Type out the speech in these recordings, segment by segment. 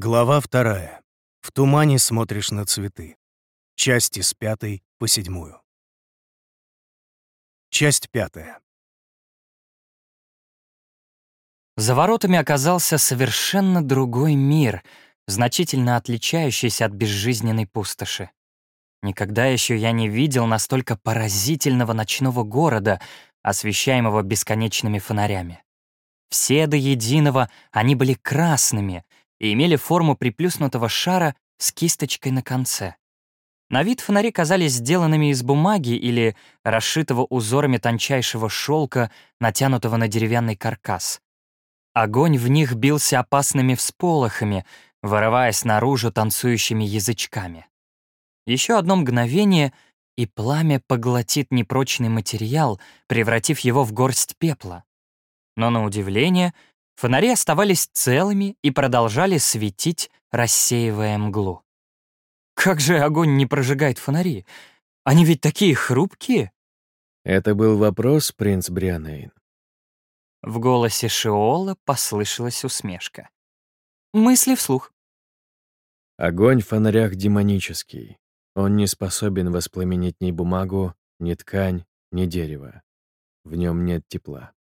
Глава вторая. В тумане смотришь на цветы. Части с пятой по седьмую. Часть пятая. За воротами оказался совершенно другой мир, значительно отличающийся от безжизненной пустоши. Никогда еще я не видел настолько поразительного ночного города, освещаемого бесконечными фонарями. Все до единого они были красными и имели форму приплюснутого шара с кисточкой на конце. На вид фонари казались сделанными из бумаги или расшитого узорами тончайшего шелка, натянутого на деревянный каркас. Огонь в них бился опасными всполохами, вырываясь наружу танцующими язычками. Еще одно мгновение, и пламя поглотит непрочный материал, превратив его в горсть пепла. Но на удивление, фонари оставались целыми и продолжали светить, рассеивая мглу. Как же огонь не прожигает фонари? Они ведь такие хрупкие. Это был вопрос, принц Брианейн. В голосе Шиола послышалась усмешка. Мысли вслух. Огонь в фонарях демонический. Он не способен воспламенить ни бумагу, ни ткань, ни дерево. В нем нет тепла.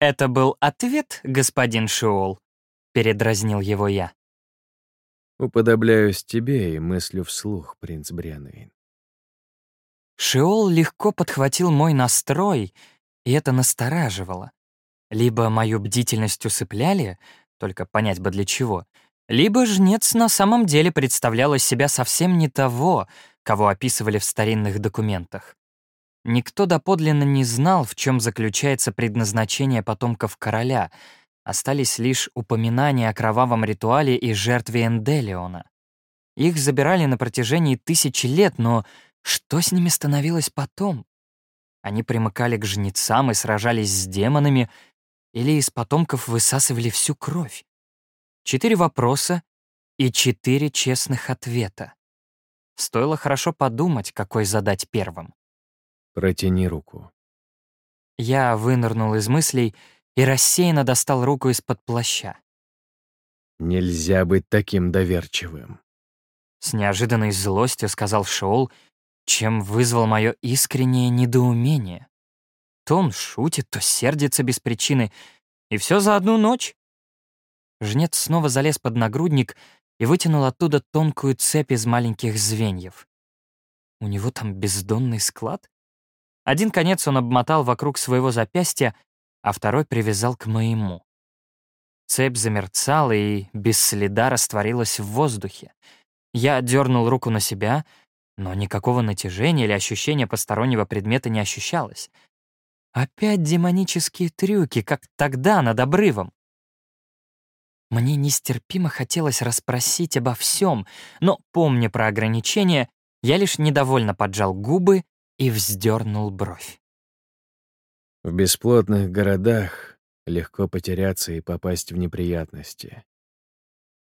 «Это был ответ, господин Шиол?» — передразнил его я. Уподобляюсь тебе и мыслю вслух, принц Брианейн. Шиол легко подхватил мой настрой, и это настораживало. Либо мою бдительность усыпляли, только понять бы для чего, либо жнец на самом деле представлял из себя совсем не того, кого описывали в старинных документах. Никто доподлинно не знал, в чем заключается предназначение потомков короля. Остались лишь упоминания о кровавом ритуале и жертве Энделиона. Их забирали на протяжении тысячи лет, но что с ними становилось потом? Они примыкали к жнецам и сражались с демонами, или из потомков высасывали всю кровь? Четыре вопроса и четыре честных ответа. Стоило хорошо подумать, какой задать первым. Протяни руку. Я вынырнул из мыслей и рассеянно достал руку из-под плаща. Нельзя быть таким доверчивым. С неожиданной злостью сказал Шоул, чем вызвал мое искреннее недоумение. То он шутит, то сердится без причины, и все за одну ночь. Жнец снова залез под нагрудник и вытянул оттуда тонкую цепь из маленьких звеньев. У него там бездонный склад? Один конец он обмотал вокруг своего запястья, а второй привязал к моему. Цепь замерцала и без следа растворилась в воздухе. Я дернул руку на себя, но никакого натяжения или ощущения постороннего предмета не ощущалось. Опять демонические трюки, как тогда над обрывом. Мне нестерпимо хотелось расспросить обо всем, но, помня про ограничения, я лишь недовольно поджал губы и вздернул бровь. В бесплотных городах легко потеряться и попасть в неприятности.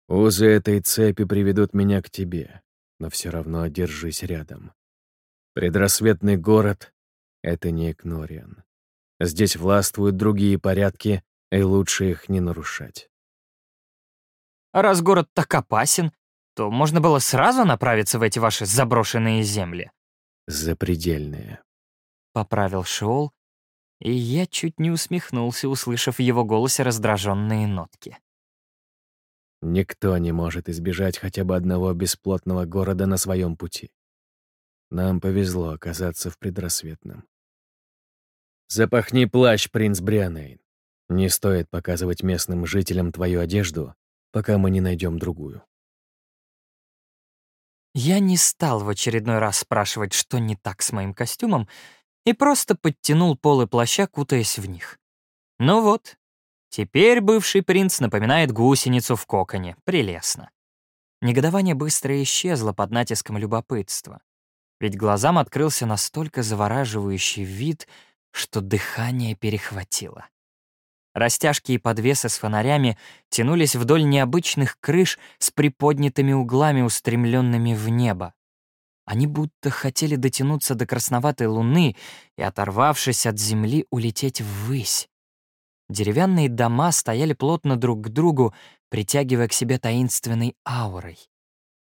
Узы этой цепи приведут меня к тебе, но все равно держись рядом. Предрассветный город — это не Экнориан. Здесь властвуют другие порядки, и лучше их не нарушать. А раз город так опасен, то можно было сразу направиться в эти ваши заброшенные земли. Запредельные. Поправил Шиол, и я чуть не усмехнулся, услышав в его голосе раздраженные нотки. Никто не может избежать хотя бы одного бесплотного города на своем пути. Нам повезло оказаться в предрассветном. Запахни плащ, принц Брианейн. Не стоит показывать местным жителям твою одежду, пока мы не найдем другую. Я не стал в очередной раз спрашивать, что не так с моим костюмом, и просто подтянул полы плаща, кутаясь в них. Ну вот, теперь бывший принц напоминает гусеницу в коконе. Прелестно. Негодование быстро исчезло под натиском любопытства. Ведь глазам открылся настолько завораживающий вид, что дыхание перехватило. Растяжки и подвесы с фонарями тянулись вдоль необычных крыш с приподнятыми углами, устремленными в небо. Они будто хотели дотянуться до красноватой луны и, оторвавшись от земли, улететь ввысь. Деревянные дома стояли плотно друг к другу, притягивая к себе таинственной аурой.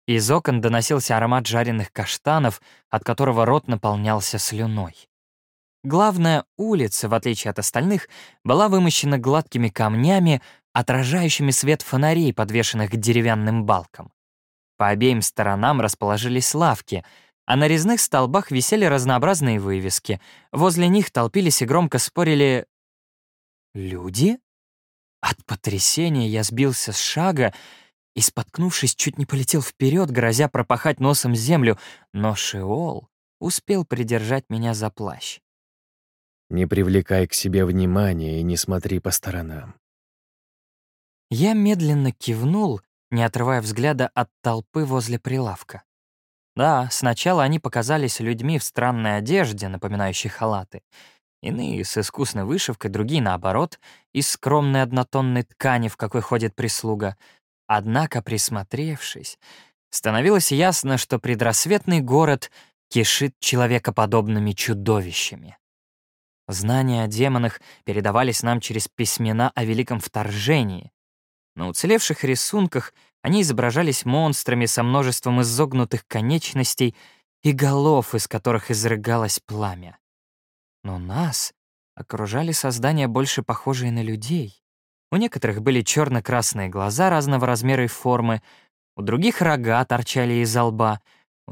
Из окон доносился аромат жареных каштанов, от которого рот наполнялся слюной. Главная улица, в отличие от остальных, была вымощена гладкими камнями, отражающими свет фонарей, подвешенных к деревянным балкам. По обеим сторонам расположились лавки, а на резных столбах висели разнообразные вывески. Возле них толпились и громко спорили «Люди?» От потрясения я сбился с шага и, споткнувшись, чуть не полетел вперед, грозя пропахать носом землю, но Шеол успел придержать меня за плащ. «Не привлекай к себе внимания и не смотри по сторонам». Я медленно кивнул, не отрывая взгляда от толпы возле прилавка. Да, сначала они показались людьми в странной одежде, напоминающей халаты. Иные с искусной вышивкой, другие, наоборот, из скромной однотонной ткани, в какой ходит прислуга. Однако, присмотревшись, становилось ясно, что предрассветный город кишит человекоподобными чудовищами. Знания о демонах передавались нам через письмена о великом вторжении. На уцелевших рисунках они изображались монстрами со множеством изогнутых конечностей и голов, из которых изрыгалось пламя. Но нас окружали создания, больше похожие на людей. У некоторых были черно-красные глаза разного размера и формы, у других рога торчали из лба,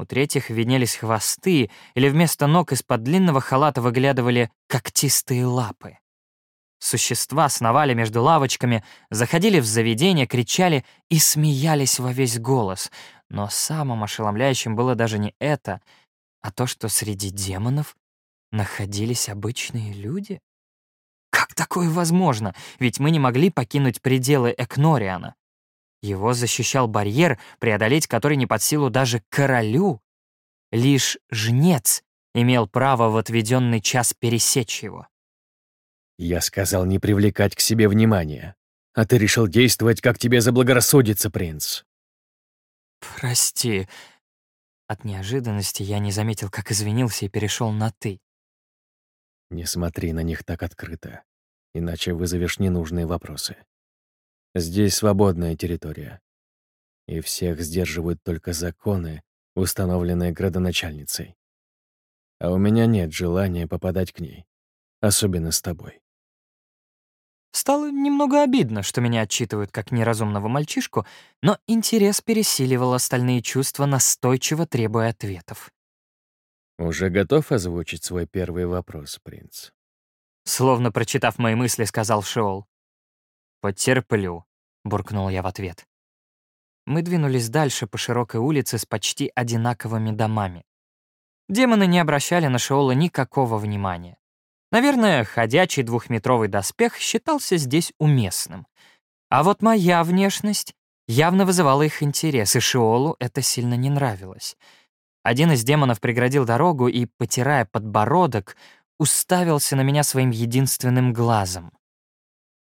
у третьих виднелись хвосты, или вместо ног из-под длинного халата выглядывали когтистые лапы. Существа сновали между лавочками, заходили в заведение, кричали и смеялись во весь голос. Но самым ошеломляющим было даже не это, а то, что среди демонов находились обычные люди? Как такое возможно? Ведь мы не могли покинуть пределы Экнориана. Его защищал барьер, преодолеть который не под силу даже королю. Лишь жнец имел право в отведенный час пересечь его. Я сказал не привлекать к себе внимания, а ты решил действовать, как тебе заблагорассудится, принц. Прости. От неожиданности я не заметил, как извинился и перешел на «ты». Не смотри на них так открыто, иначе вызовешь ненужные вопросы. Здесь свободная территория, и всех сдерживают только законы, установленные градоначальницей. А у меня нет желания попадать к ней, особенно с тобой. Стало немного обидно, что меня отчитывают как неразумного мальчишку, но интерес пересиливал остальные чувства, настойчиво требуя ответов. «Уже готов озвучить свой первый вопрос, принц?» Словно прочитав мои мысли, сказал Шиол. «Потерплю», — буркнул я в ответ. Мы двинулись дальше по широкой улице с почти одинаковыми домами. Демоны не обращали на Шиола никакого внимания. Наверное, ходячий двухметровый доспех считался здесь уместным. А вот моя внешность явно вызывала их интерес, и Шиолу это сильно не нравилось. Один из демонов преградил дорогу и, потирая подбородок, уставился на меня своим единственным глазом.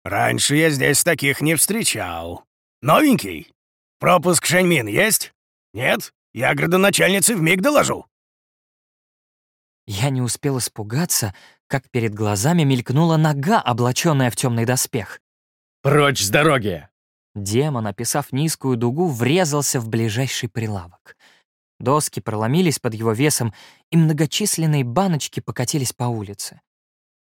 «Раньше я здесь таких не встречал. Новенький? Пропуск Шэньмин есть? Нет? Я градоначальнице вмиг доложу». Я не успел испугаться, как перед глазами мелькнула нога, облаченная в темный доспех. «Прочь с дороги!» Демон, описав низкую дугу, врезался в ближайший прилавок. Доски проломились под его весом, и многочисленные баночки покатились по улице.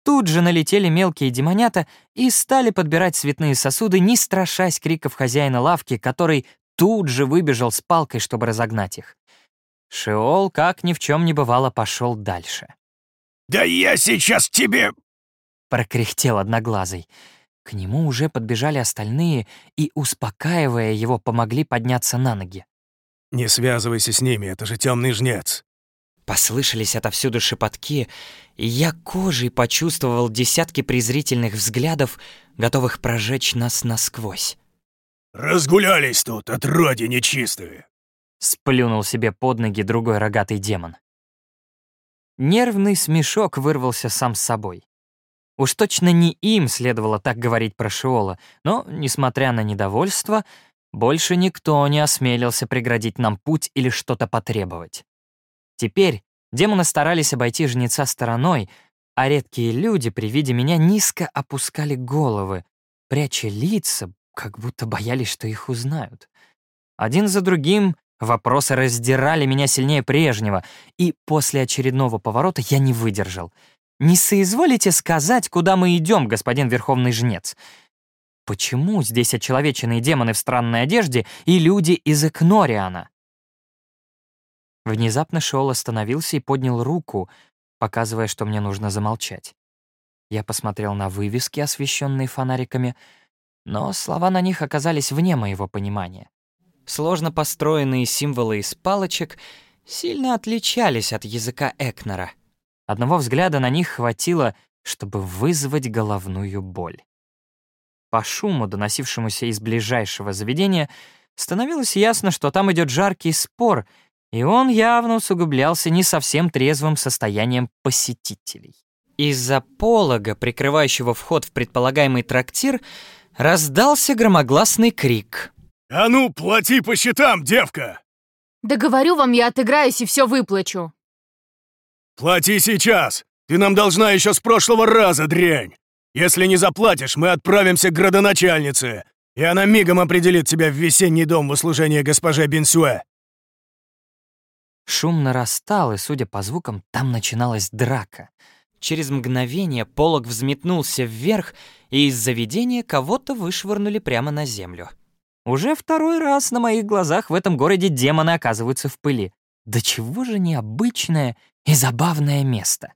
Тут же налетели мелкие демонята и стали подбирать цветные сосуды, не страшась криков хозяина лавки, который тут же выбежал с палкой, чтобы разогнать их. Шеол, как ни в чем не бывало, пошел дальше. «Да я сейчас тебе...» — прокряхтел одноглазый. К нему уже подбежали остальные и, успокаивая его, помогли подняться на ноги. «Не связывайся с ними, это же темный жнец». Послышались отовсюду шепотки, и я кожей почувствовал десятки презрительных взглядов, готовых прожечь нас насквозь. «Разгулялись тут, отроди нечистые!» Сплюнул себе под ноги другой рогатый демон. Нервный смешок вырвался сам с собой. Уж точно не им следовало так говорить про Шиола, но, несмотря на недовольство, больше никто не осмелился преградить нам путь или что-то потребовать. Теперь демоны старались обойти жнеца стороной, а редкие люди при виде меня низко опускали головы, пряча лица, как будто боялись, что их узнают. Один за другим вопросы раздирали меня сильнее прежнего, и после очередного поворота я не выдержал. «Не соизволите сказать, куда мы идем, господин Верховный Жнец?» Почему здесь очеловеченные демоны в странной одежде и люди из Экнориана? Внезапно Шоул остановился и поднял руку, показывая, что мне нужно замолчать. Я посмотрел на вывески, освещенные фонариками, но слова на них оказались вне моего понимания. Сложно построенные символы из палочек сильно отличались от языка Экнера. Одного взгляда на них хватило, чтобы вызвать головную боль. По шуму, доносившемуся из ближайшего заведения, становилось ясно, что там идет жаркий спор, и он явно усугублялся не совсем трезвым состоянием посетителей. Из-за полога, прикрывающего вход в предполагаемый трактир, раздался громогласный крик. «А ну, плати по счетам, девка!» Да говорю вам, я отыграюсь и все выплачу. «Плати сейчас! Ты нам должна еще с прошлого раза, дрянь! Если не заплатишь, мы отправимся к градоначальнице, и она мигом определит тебя в весенний дом в услужение госпоже Бенсюэ». Шум нарастал, и, судя по звукам, там начиналась драка. Через мгновение полог взметнулся вверх, и из заведения кого-то вышвырнули прямо на землю. Уже второй раз на моих глазах в этом городе демоны оказываются в пыли. Да чего же необычное и забавное место.